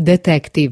detective